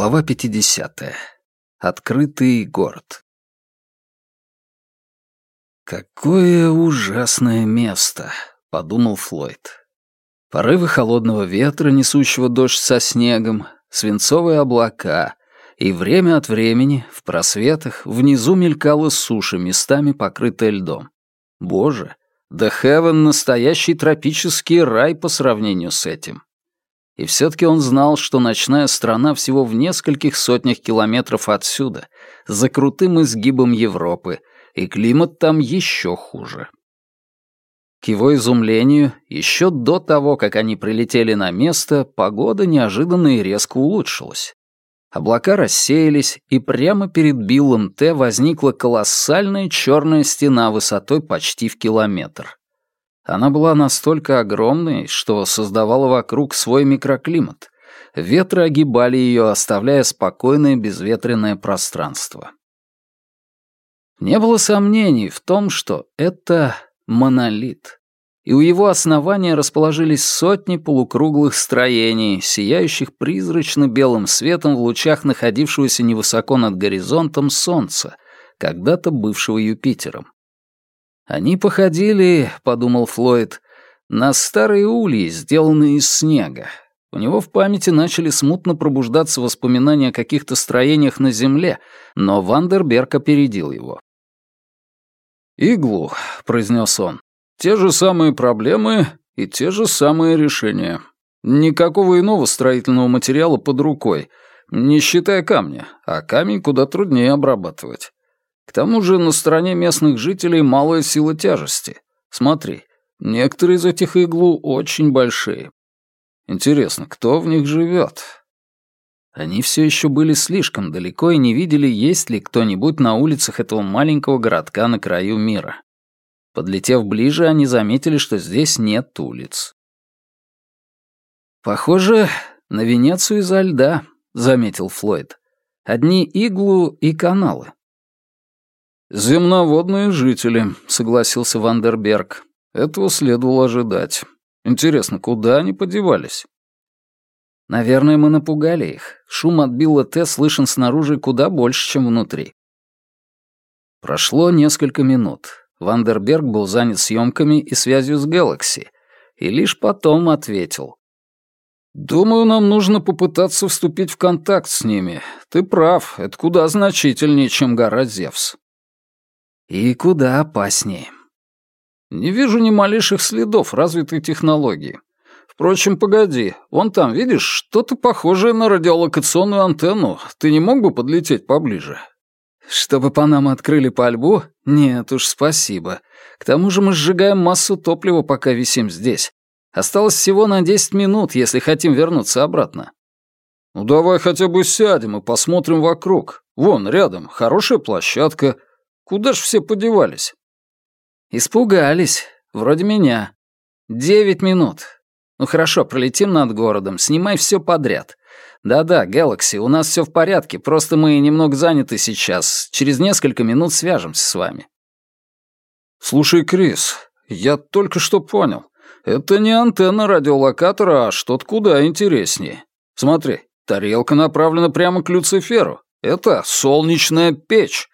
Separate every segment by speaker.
Speaker 1: Глава 50. Открытый город. «Какое ужасное место», — подумал Флойд. Порывы холодного ветра, несущего дождь со снегом, свинцовые облака, и время от времени, в просветах, внизу мелькала суша, местами покрытая льдом. Боже, да Хевен — настоящий тропический рай по сравнению с этим. И все-таки он знал, что ночная страна всего в нескольких сотнях километров отсюда, за крутым изгибом Европы, и климат там еще хуже. К его изумлению, еще до того, как они прилетели на место, погода неожиданно и резко улучшилась. Облака рассеялись, и прямо перед Биллом Т возникла колоссальная черная стена высотой почти в километр. Она была настолько огромной, что создавала вокруг свой микроклимат. Ветры огибали ее, оставляя спокойное безветренное пространство. Не было сомнений в том, что это монолит. И у его основания расположились сотни полукруглых строений, сияющих призрачно-белым светом в лучах находившегося невысоко над горизонтом Солнца, когда-то бывшего Юпитером. Они походили, подумал Флойд, на старые ульи, сделанные из снега. У него в памяти начали смутно пробуждаться воспоминания о каких-то строениях на земле, но Вандерберг опередил его. «Иглу», — произнес он, — «те же самые проблемы и те же самые решения. Никакого иного строительного материала под рукой, не считая камня, а камень куда труднее обрабатывать. К тому же на стороне местных жителей малая сила тяжести. Смотри, некоторые из этих иглу очень большие. Интересно, кто в них живет? Они все еще были слишком далеко и не видели, есть ли кто-нибудь на улицах этого маленького городка на краю мира. Подлетев ближе, они заметили, что здесь нет улиц. «Похоже на Венецию изо льда», — заметил Флойд. «Одни иглу и каналы. «Земноводные жители», — согласился Вандерберг. «Этого следовало ожидать. Интересно, куда они подевались?» «Наверное, мы напугали их. Шум от Билла Т. слышен снаружи куда больше, чем внутри». Прошло несколько минут. Вандерберг был занят съемками и связью с Galaxy, и лишь потом ответил. «Думаю, нам нужно попытаться вступить в контакт с ними. Ты прав, это куда значительнее, чем гора Зевс». И куда опаснее. Не вижу ни малейших следов развитой технологии. Впрочем, погоди, вон там, видишь, что-то похожее на радиолокационную антенну. Ты не мог бы подлететь поближе? Чтобы по нам открыли пальбу? Нет уж, спасибо. К тому же мы сжигаем массу топлива, пока висим здесь. Осталось всего на 10 минут, если хотим вернуться обратно. Ну давай хотя бы сядем и посмотрим вокруг. Вон, рядом, хорошая площадка — Куда ж все подевались?» «Испугались. Вроде меня. Девять минут. Ну хорошо, пролетим над городом, снимай все подряд. Да-да, Galaxy, у нас все в порядке, просто мы немного заняты сейчас. Через несколько минут свяжемся с вами». «Слушай, Крис, я только что понял. Это не антенна радиолокатора, а что-то куда интереснее. Смотри, тарелка направлена прямо к Люциферу. Это солнечная печь.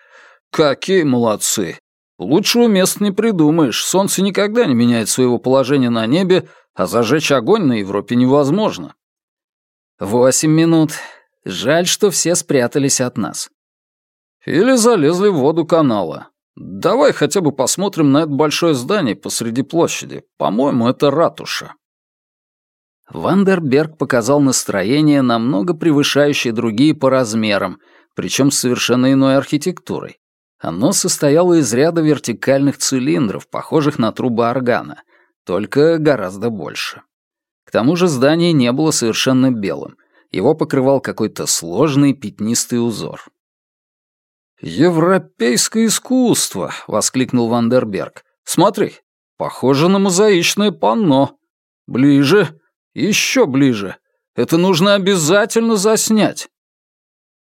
Speaker 1: Какие молодцы! Лучшего места не придумаешь. Солнце никогда не меняет своего положения на небе, а зажечь огонь на Европе невозможно. Восемь минут. Жаль, что все спрятались от нас. Или залезли в воду канала. Давай хотя бы посмотрим на это большое здание посреди площади. По-моему, это ратуша. Вандерберг показал настроение, намного превышающее другие по размерам, причем с совершенно иной архитектурой. Оно состояло из ряда вертикальных цилиндров, похожих на трубы органа, только гораздо больше. К тому же здание не было совершенно белым. Его покрывал какой-то сложный пятнистый узор. «Европейское искусство!» — воскликнул Вандерберг. «Смотри, похоже на мозаичное панно. Ближе, еще ближе. Это нужно обязательно заснять».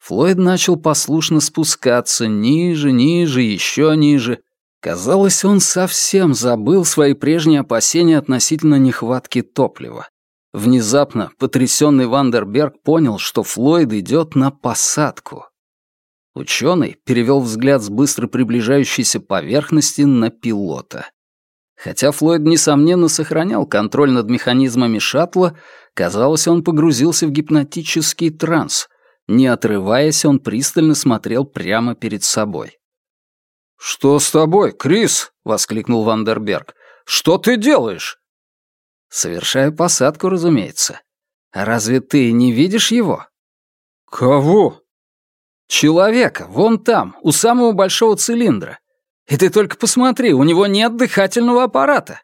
Speaker 1: Флойд начал послушно спускаться ниже, ниже, еще ниже. Казалось, он совсем забыл свои прежние опасения относительно нехватки топлива. Внезапно потрясенный Вандерберг понял, что Флойд идет на посадку. Ученый перевел взгляд с быстро приближающейся поверхности на пилота. Хотя Флойд, несомненно, сохранял контроль над механизмами шаттла, казалось, он погрузился в гипнотический транс. Не отрываясь, он пристально смотрел прямо перед собой. «Что с тобой, Крис?» — воскликнул Вандерберг. «Что ты делаешь?» «Совершаю посадку, разумеется. А разве ты не видишь его?» «Кого?» «Человека, вон там, у самого большого цилиндра. И ты только посмотри, у него нет дыхательного аппарата».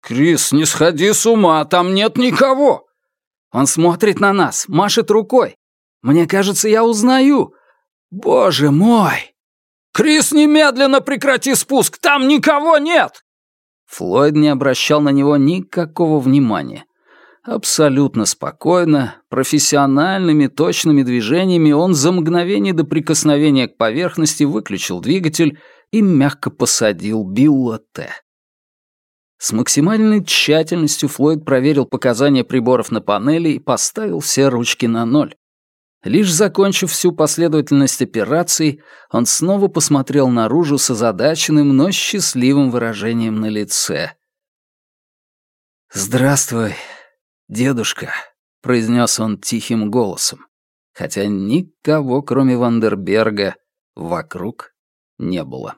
Speaker 1: «Крис, не сходи с ума, там нет никого!» Он смотрит на нас, машет рукой. Мне кажется, я узнаю. Боже мой! «Крис, немедленно прекрати спуск! Там никого нет!» Флойд не обращал на него никакого внимания. Абсолютно спокойно, профессиональными точными движениями он за мгновение до прикосновения к поверхности выключил двигатель и мягко посадил Билла Т. С максимальной тщательностью Флойд проверил показания приборов на панели и поставил все ручки на ноль. Лишь закончив всю последовательность операций, он снова посмотрел наружу с озадаченным, но счастливым выражением на лице. «Здравствуй, дедушка», — произнес он тихим голосом, хотя никого, кроме Вандерберга, вокруг не было.